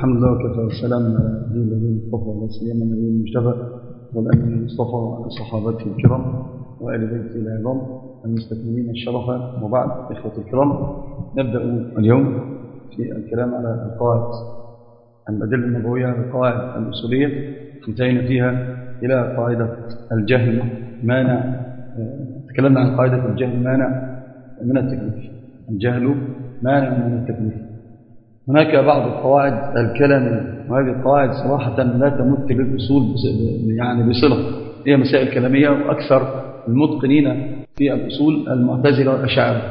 الحمد لله وكفى والسلام على الذين اصطفى ولا سيما النبي المجتبى والامين المصطفى وعلى صحابته الكرام وآل بيته العظام المستكملين الشرف. وبعد إخوة الكرام نبدأ اليوم في الكلام على القواعد. الأدلة النبوية القواعد الأصولية انتهينا فيها إلى قاعدة الجهل مانع تكلمنا عن قاعدة الجهل مانع من التكليف. الجهل مانع من التكليف. هناك بعض القواعد الكلامية وهذه القواعد صراحة لا تمت للأصول يعني بصلة. هي مسائل كلامية وأكثر المتقنين في الأصول المعتزلة والأشاعرة.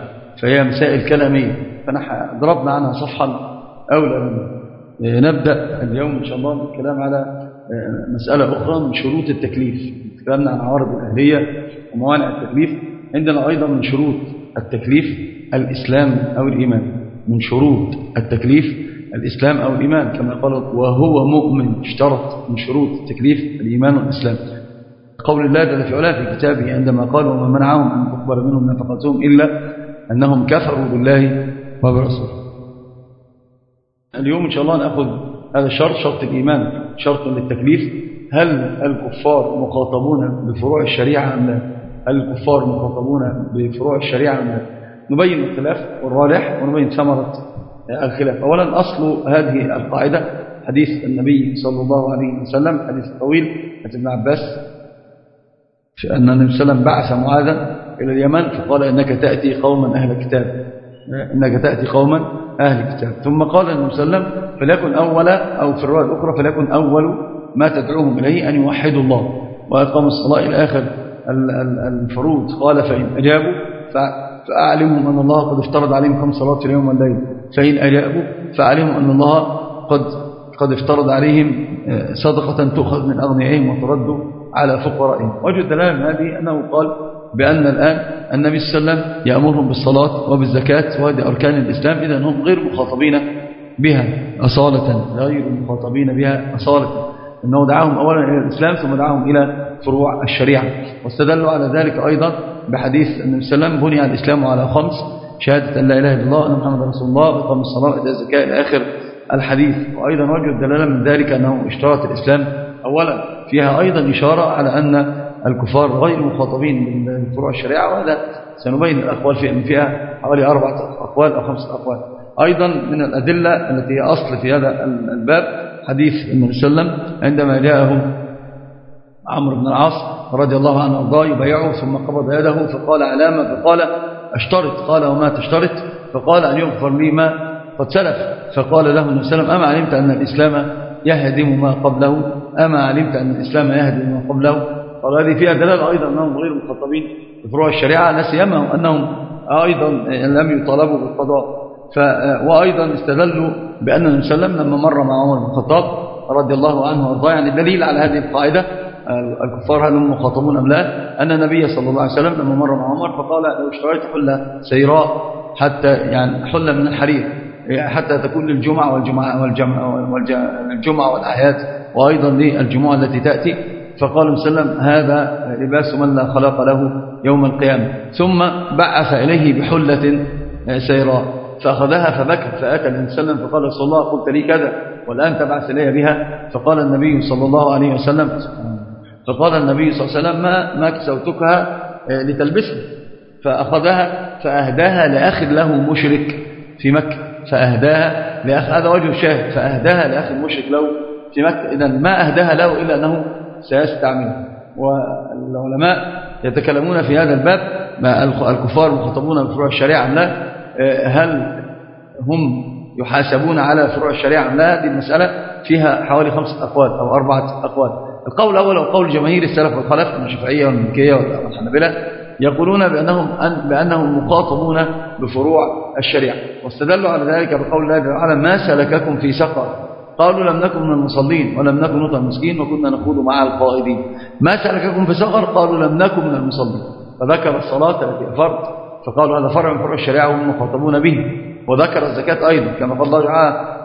فهي مسائل كلامية. فنحن ضربنا عنها صفحا أولى نبدأ اليوم إن شاء الله الكلام على مسألة أخرى من شروط التكليف. تكلمنا عن عوارض الأهلية وموانع التكليف. عندنا أيضا من شروط التكليف الإسلام أو الإيمان. من شروط التكليف الإسلام أو الإيمان كما قال وهو مؤمن اشترط من شروط التكليف الإيمان والإسلام. قول الله جل في علاه في كتابه عندما قال وما منعهم أن تقبل منهم نفقتهم إلا أنهم كفروا بالله وبرسوله. اليوم إن شاء الله نأخذ هذا الشرط شرط الإيمان شرط للتكليف. هل الكفار مخاطبون بفروع الشريعة أم لا؟ هل الكفار مخاطبون بفروع الشريعة أم لا؟ نبين الخلاف والراجح ونبين ثمرة الخلاف. أولا أصل هذه القاعدة حديث النبي صلى الله عليه وسلم حديث طويل حديث ابن عباس أن النبي صلى الله عليه وسلم بعث معاذا إلى اليمن فقال إنك تأتي قوما أهل كتاب. إنك تأتي قوما أهل كتاب. ثم قال النبي صلى الله عليه وسلم فليكن أول أو في الرواية الأخرى فليكن أول ما تدعوهم إليه أن يوحدوا الله. وأقاموا الصلاة إلى آخر الفروض. قال فإن أجابوا فأعلمهم أن الله قد افترض عليهم خمس صلوات اليوم والليل. فإن أجابوا فأعلمهم أن الله قد قد افترض عليهم صدقة تؤخذ من أغنيائهم وترد على فقرائهم. وجه الدلالة من هذه أنه قال بأن الآن النبي صلى الله عليه وسلم يأمرهم بالصلاة وبالزكاة وهذه أركان الإسلام إذا هم غير مخاطبين بها أصالة. غير مخاطبين بها أصالة. أنه دعاهم أولا إلى الإسلام ثم دعاهم إلى فروع الشريعة. واستدلوا على ذلك أيضا بحديث النبي صلى الله عليه وسلم بني الإسلام على خمس شهادة أن لا إله إلا الله أن محمد رسول الله وإقام الصلاة وإيتاء الزكاة إلى آخر الحديث. وأيضا وجه الدلالة من ذلك أنه اشترط الإسلام أولا. فيها أيضا إشارة على أن الكفار غير مخاطبين من فروع الشريعة وهذا سنبين الأقوال فيها فيها حوالي أربعة أقوال أو خمسة أقوال. أيضا من الأدلة التي هي أصل في هذا الباب حديث النبي صلى الله عليه وسلم عندما جاءه عمرو بن العاص رضي الله عنه وارضاه يبايعه ثم قبض يده فقال علامة فقال أشترط. قال وما تشترط؟ فقال أن يغفر لي ما قد سلف. فقال له النبي صلى الله عليه وسلم أما علمت أن الإسلام يهدم ما قبله؟ أما علمت أن الإسلام يهدم ما قبله؟ قال هذه فيها دلالة أيضا أنهم غير مخاطبين بفروع الشريعة لا سيما أنهم أيضا لم يطالبوا بالقضاء. وأيضا استدلوا بأن النبي صلى الله عليه وسلم لما مر مع عمر بن الخطاب رضي الله عنه وأرضاه يعني دليل على هذه القاعدة الكفار هل هم مخاطبون أم لا؟ أن النبي صلى الله عليه وسلم لما مر مع عمر فقال لو اشتريت حلة سيراء حتى يعني حلة من الحرير حتى تكون للجمعة والجمعة والجمعة والجمعة والأعياد وأيضا للجمعة التي تأتي. فقال صلى الله عليه وسلم هذا لباس من لا خلق له يوم القيامة. ثم بعث إليه بحلة سيراء فأخذها فبكى فأتى النبي صلى الله عليه وسلم فقال رسول الله قلت لي كذا والآن تبعث إلي بها. فقال النبي صلى الله عليه وسلم فقال النبي صلى الله عليه وسلم ما, ما كسوتكها لتلبسها فأخذها فأهداها لأخ له مشرك في مكة. فأهداها لأخ هذا وجه الشاهد. فأهداها لأخ مشرك له في مكة. إذا ما أهداها له إلا أنه سيستعملها والعلماء يتكلمون في هذا الباب ما الكفار مخاطبون بفروع الشريعة أم لا. هل هم يحاسبون على فروع الشريعة أم لا؟ هذه المسألة فيها حوالي خمسة أقوال أو أربعة أقوال. القول الأول هو قول جماهير السلف والخلف من الشافعية والمالكية والحنابلة يقولون بأنهم, بأنهم مخاطبون بفروع الشريعة واستدلوا على ذلك بقول الله تعالى ما سلككم في سقر. قالوا لم نكن من المصلين ولم نكن نطعم المسكين وكنا نخوض مع القائدين. ما سلككم في سقر؟ قالوا لم نكن من المصلين. فذكر الصلاة التي فرض فقالوا هذا فرع من فروع الشريعة وهم مخاطبون به. وذكر الزكاة أيضا كما قال الله تعالى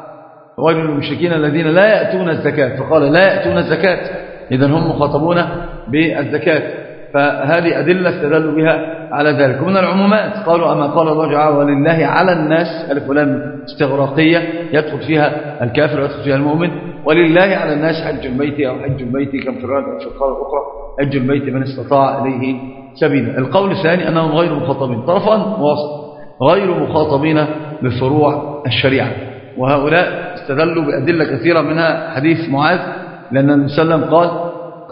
ويل للمشركين الذين لا يأتون الزكاة. فقال لا يأتون الزكاة. إذا هم مخاطبون بالزكاة فهذه أدلة استدلوا بها على ذلك. ومن العمومات قالوا أما قال الله تعالى ولله على الناس ألف ولام استغراقية يدخل فيها الكافر ويدخل فيها المؤمن ولله على الناس حج البيت أو حج البيت كم في القول الأخرى حج البيت من استطاع إليه سبيلا. القول الثاني أنهم غير مخاطبين. طرفا ووسط غير مخاطبين بفروع الشريعة. وهؤلاء استدلوا بأدلة كثيرة منها حديث معاذ لأن النبي صلى الله عليه وسلم قال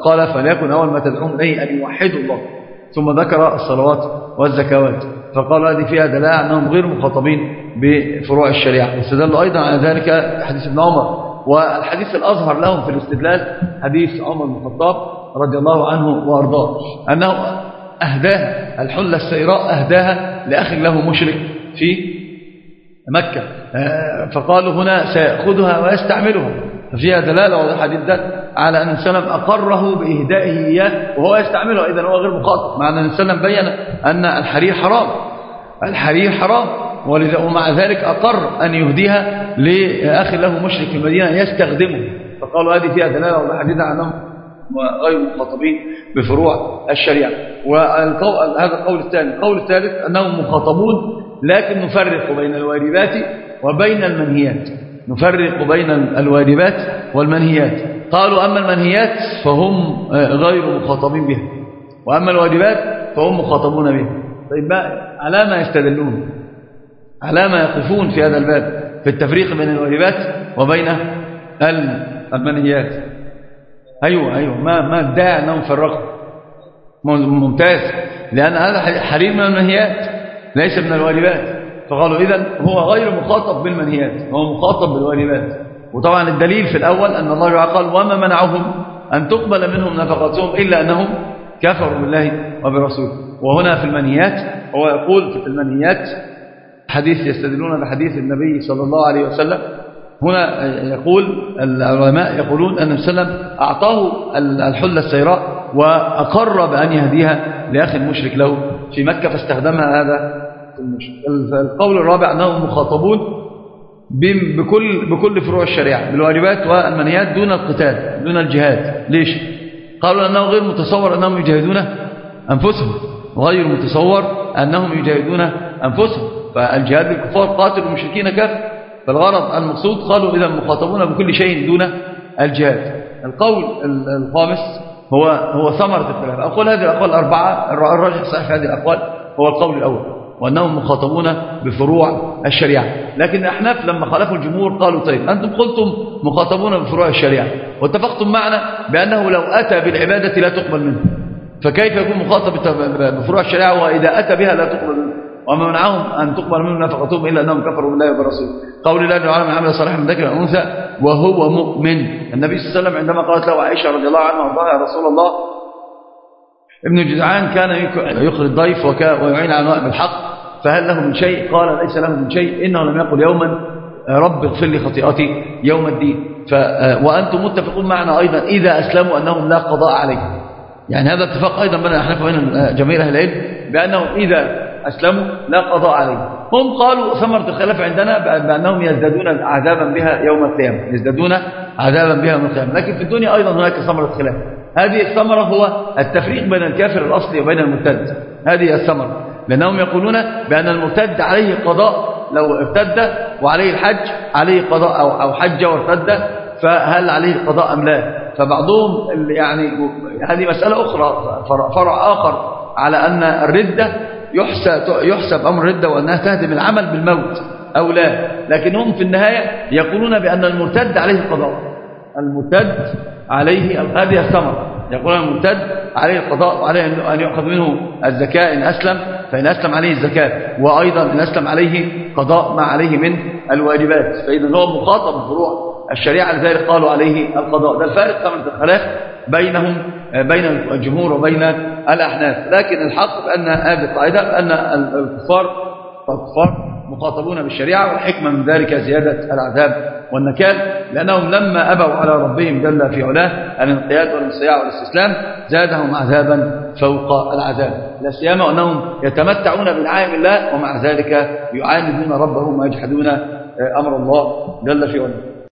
قال فليكن أول ما تدعون إليه أن يوحدوا الله. ثم ذكر الصلوات والزكوات. فقال هذه فيها دلاء أنهم غير مخاطبين بفروع الشريعة. واستدلوا أيضا على ذلك حديث ابن عمر. والحديث الأظهر لهم في الاستدلال حديث عمر بن الخطاب رضي الله عنه وأرضاه أنه أهداها الحلة السيراء أهداها لأخ له مشرك في مكة. آه، فقالوا هنا سيأخذها ويستعملها. ففيها دلالة واضحة جدا على أن السلام أقره بإهدائه إياه وهو يستعمله إذا هو غير مخاطب مع أن السلام بين أن الحرير حرام الحرير حرام ومع ذلك أقر أن يهديها لأخ له مشرك في المدينة يستخدمه. فقالوا هذه فيها دلالة واضحة جدا على أنهم غير مخاطبين بفروع الشريعة. وهذا القول الثاني القول الثالث أنهم مخاطبون لكن نفرق بين الواجبات وبين المنهيات. نفرق بين الواجبات والمنهيات. قالوا أما المنهيات فهم غير مخاطبين بها. وأما الواجبات فهم مخاطبون بها. طيب على ما يستدلون على ما يقفون في هذا الباب في التفريق بين الواجبات وبين المنهيات. أيوة أيوة. ما ما ادعى أنهم فرقوا ممتاز. لأن هذا حريم من المنهيات ليس من الواجبات. فقالوا إذا هو غير مخاطب بالمنهيات هو مخاطب بالواجبات. وطبعا الدليل في الأول أن الله قال وما منعهم أن تقبل منهم نفقتهم إلا أنهم كفروا بالله وبرسوله وهنا في المنهيات هو يقول في المنهيات حديث يستدلون بحديث النبي صلى الله عليه وسلم. هنا يقول العلماء يقولون أن السلام أعطاه الحلة السيراء وأقر بأن يهديها لأخي المشرك له في مكة فاستخدمها هذا القول الرابع أنهم مخاطبون بكل, بكل فروع الشريعة بالواجبات والمنيات دون القتال دون الجهاد. ليش؟ قالوا أنه غير متصور أنهم يجاهدون أنفسهم غير متصور أنهم يجاهدون أنفسهم. فالجهاد بالكفار قاتل المشركين كافر فالغرض المقصود قالوا إذا مخاطبون بكل شيء دون الجهاد. القول الخامس هو هو ثمرة الخلاف أقول هذه الأقوال الأربعة الراجح صحيح هذه الأقوال هو القول الأول. وأنهم مخاطبون بفروع الشريعة. لكن الأحناف لما خالفوا الجمهور قالوا طيب أنتم قلتم مخاطبون بفروع الشريعة. واتفقتم معنا بأنه لو أتى بالعبادة لا تقبل منه. فكيف يكون مخاطب بفروع الشريعة؟ وإذا أتى بها لا تقبل منه. وما منعهم أن تقبل منهم نفقتهم إلا أنهم كفروا بالله وبرسوله قول الله تعالى من عمل صالحا من ذكر أنثى وهو مؤمن. النبي صلى الله عليه وسلم عندما قالت له عائشة رضي الله عنها يا رسول الله ابن جدعان كان يخرج الضيف ويعين على نوائب الحق فهل له من شيء؟ قال ليس له من شيء إنه لم يقل يوما رب اغفر لي خطيئتي يوم الدين. ف وأنتم متفقون معنا أيضا إذا أسلموا أنهم لا قضاء عليهم. يعني هذا اتفاق أيضا بين الأحناف وبين جميع أهل العلم بأنهم إذا أسلموا لا قضاء عليهم. هم قالوا ثمرة الخلاف عندنا بأنهم يزدادون عذابا بها يوم القيامة يزدادون عذابا بها يوم القيامة. لكن في الدنيا أيضا هناك ثمرة خلاف. هذه الثمرة هو التفريق بين الكافر الأصلي وبين المرتد. هذه الثمرة. لأنهم يقولون بأن المرتد عليه قضاء لو ارتد وعليه الحج عليه قضاء أو, أو حج وارتد فهل عليه قضاء أم لا؟ فبعضهم يعني هذه مسألة أخرى فرع آخر على أن الردة يحسب, يحسب أمر الردة وأنها تهدم العمل بالموت أو لا. لكنهم في النهاية يقولون بأن المرتد عليه قضاء المرتد عليه هذه الثمرة. يقول المرتد عليه القضاء وعليه أن يؤخذ منه الزكاة إن أسلم فإن أسلم عليه الزكاة. وأيضا إن أسلم عليه قضاء ما عليه من الواجبات. فإذا هو مخاطب بفروع. الشريعة لذلك قالوا عليه القضاء. ده الفارق ثمرة الخلاف بينهم بين الجمهور وبين الأحناف. لكن الحق بأن هذه القاعدة أن الكفار الكفار مخاطبون بالشريعة والحكمة من ذلك زيادة العذاب والنكال لأنهم لما أبوا على ربهم جل في علاه الانقياد والانصياع والإستسلام زادهم عذابا فوق العذاب. لا سيما أنهم يتمتعون بنعائم الله ومع ذلك يعاندون ربهم ويجحدون أمر الله جل في علاه.